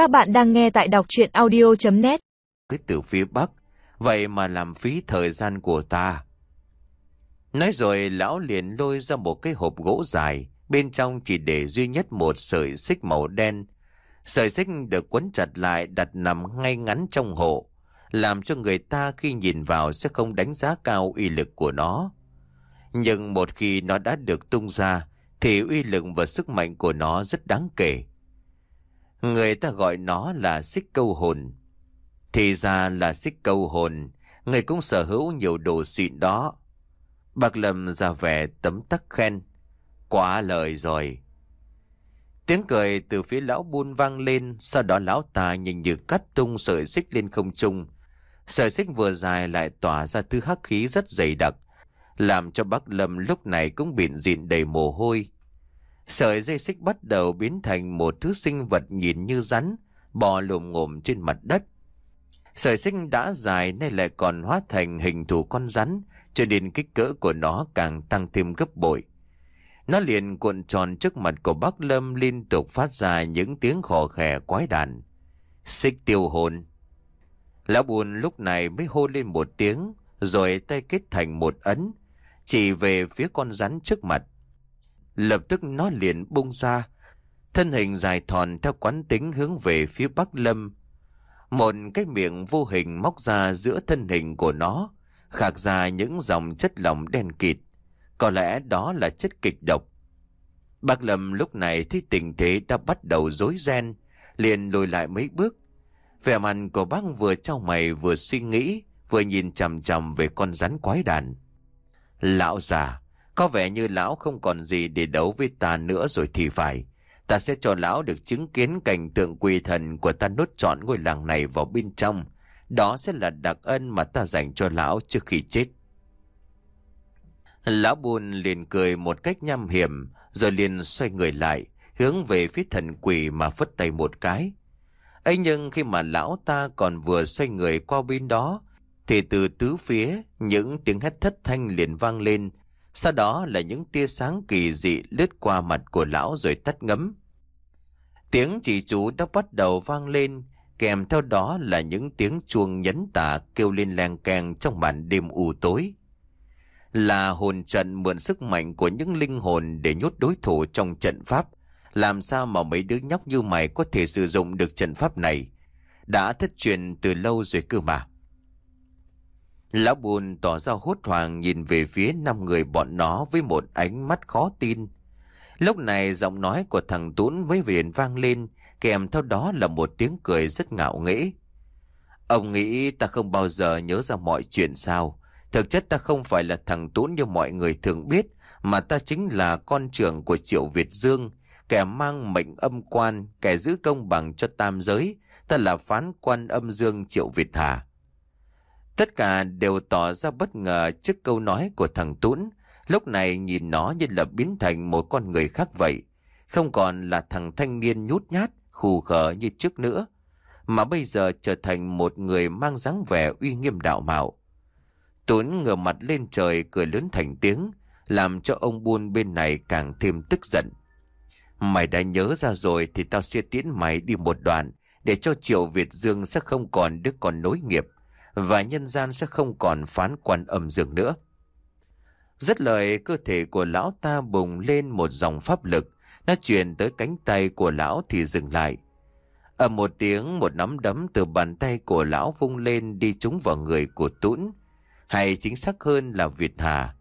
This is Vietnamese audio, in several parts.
Các bạn đang nghe tại đọc chuyện audio.net Cái từ phía bắc, vậy mà làm phí thời gian của ta. Nói rồi lão liền lôi ra một cái hộp gỗ dài, bên trong chỉ để duy nhất một sợi xích màu đen. Sợi xích được quấn chặt lại đặt nằm ngay ngắn trong hộ, làm cho người ta khi nhìn vào sẽ không đánh giá cao uy lực của nó. Nhưng một khi nó đã được tung ra, thì uy lực và sức mạnh của nó rất đáng kể. Người ta gọi nó là xích câu hồn. Thì ra là xích câu hồn, người cũng sở hữu nhiều đồ xịn đó. Bác Lâm ra vẻ tấm tắc khen. Quá lời rồi. Tiếng cười từ phía lão buôn vang lên, sau đó lão ta nhìn như cắt tung sợi xích lên không trung. Sợi xích vừa dài lại tỏa ra thứ hắc khí rất dày đặc, làm cho bác Lâm lúc này cũng bịn dịn đầy mồ hôi. Sợi dây xích bắt đầu biến thành một thứ sinh vật nhìn như rắn, bò lùm ngồm trên mặt đất. Sợi xích đã dài nay lại còn hóa thành hình thù con rắn, cho nên kích cỡ của nó càng tăng thêm gấp bội. Nó liền cuộn tròn trước mặt của bác Lâm liên tục phát ra những tiếng khò khè quái đàn. Xích tiêu hồn. Lão buồn lúc này mới hô lên một tiếng, rồi tay kết thành một ấn, chỉ về phía con rắn trước mặt. Lập tức nó liền bung ra, thân hình dài thòn theo quán tính hướng về phía Bắc Lâm. Một cái miệng vô hình móc ra giữa thân hình của nó, khạc ra những dòng chất lỏng đen kịt. Có lẽ đó là chất kịch độc. Bác Lâm lúc này thấy tình thế đã bắt đầu rối ren, liền lùi lại mấy bước. Vẻ mặt của bác vừa trao mày vừa suy nghĩ, vừa nhìn chằm chằm về con rắn quái đàn. Lão già, có vẻ như lão không còn gì để đấu với ta nữa rồi thì phải. Ta sẽ cho lão được chứng kiến cảnh tượng quỳ thần của ta nốt trọn ngôi làng này vào bên trong. Đó sẽ là đặc ân mà ta dành cho lão trước khi chết. Lão buồn liền cười một cách nham hiểm, rồi liền xoay người lại, hướng về phía thần quỷ mà phất tay một cái. ấy nhưng khi mà lão ta còn vừa xoay người qua bên đó, thì từ tứ phía, những tiếng hét thất thanh liền vang lên, sau đó là những tia sáng kỳ dị lướt qua mặt của lão rồi tắt ngấm. Tiếng chỉ chú đã bắt đầu vang lên, kèm theo đó là những tiếng chuông nhấn tả kêu lên leng keng trong màn đêm u tối. Là hồn trận mượn sức mạnh của những linh hồn để nhốt đối thủ trong trận pháp. Làm sao mà mấy đứa nhóc như mày có thể sử dụng được trận pháp này? Đã thất truyền từ lâu rồi cơ mà. Lão buồn tỏ ra hốt hoảng nhìn về phía năm người bọn nó với một ánh mắt khó tin. Lúc này giọng nói của thằng Tún với viền vang lên, kèm theo đó là một tiếng cười rất ngạo nghễ. Ông nghĩ ta không bao giờ nhớ ra mọi chuyện sao? Thực chất ta không phải là thằng Tún như mọi người thường biết, mà ta chính là con trưởng của Triệu Việt Dương, kẻ mang mệnh âm quan, kẻ giữ công bằng cho tam giới. Ta là phán quan âm dương Triệu Việt Hà. Tất cả đều tỏ ra bất ngờ trước câu nói của thằng Tún. Lúc này nhìn nó như là biến thành một con người khác vậy. Không còn là thằng thanh niên nhút nhát, khù khờ như trước nữa. Mà bây giờ trở thành một người mang dáng vẻ uy nghiêm đạo mạo. Tún ngửa mặt lên trời cười lớn thành tiếng, làm cho ông buôn bên này càng thêm tức giận. Mày đã nhớ ra rồi thì tao sẽ tiến mày đi một đoạn, để cho Triệu Việt Dương sẽ không còn đứa con nối nghiệp và nhân gian sẽ không còn phán quan âm dương nữa. Rất lời cơ thể của lão ta bùng lên một dòng pháp lực, nó truyền tới cánh tay của lão thì dừng lại. Ở một tiếng một nắm đấm từ bàn tay của lão vung lên đi trúng vào người của Tũn, hay chính xác hơn là Việt Hà.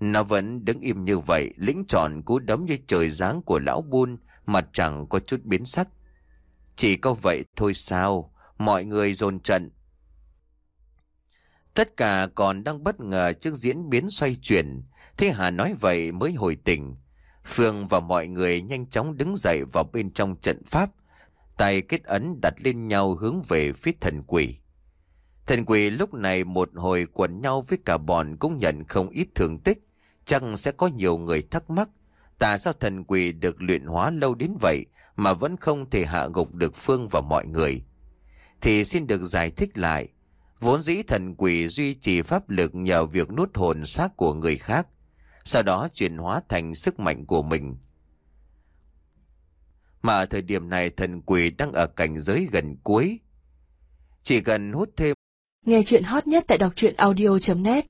Nó vẫn đứng im như vậy, lĩnh trọn cú đấm như trời giáng của lão buôn, mặt chẳng có chút biến sắc. Chỉ có vậy thôi sao, mọi người dồn trận, Tất cả còn đang bất ngờ trước diễn biến xoay chuyển. Thế Hà nói vậy mới hồi tỉnh. Phương và mọi người nhanh chóng đứng dậy vào bên trong trận pháp. Tay kết ấn đặt lên nhau hướng về phía thần quỷ. Thần quỷ lúc này một hồi quần nhau với cả bọn cũng nhận không ít thương tích. Chắc sẽ có nhiều người thắc mắc. Tại sao thần quỷ được luyện hóa lâu đến vậy mà vẫn không thể hạ gục được Phương và mọi người? Thì xin được giải thích lại. Vốn dĩ thần quỷ duy trì pháp lực nhờ việc nuốt hồn xác của người khác, sau đó chuyển hóa thành sức mạnh của mình. Mà ở thời điểm này thần quỷ đang ở cảnh giới gần cuối. Chỉ cần hút thêm Nghe chuyện hot nhất tại đọc truyện audio.net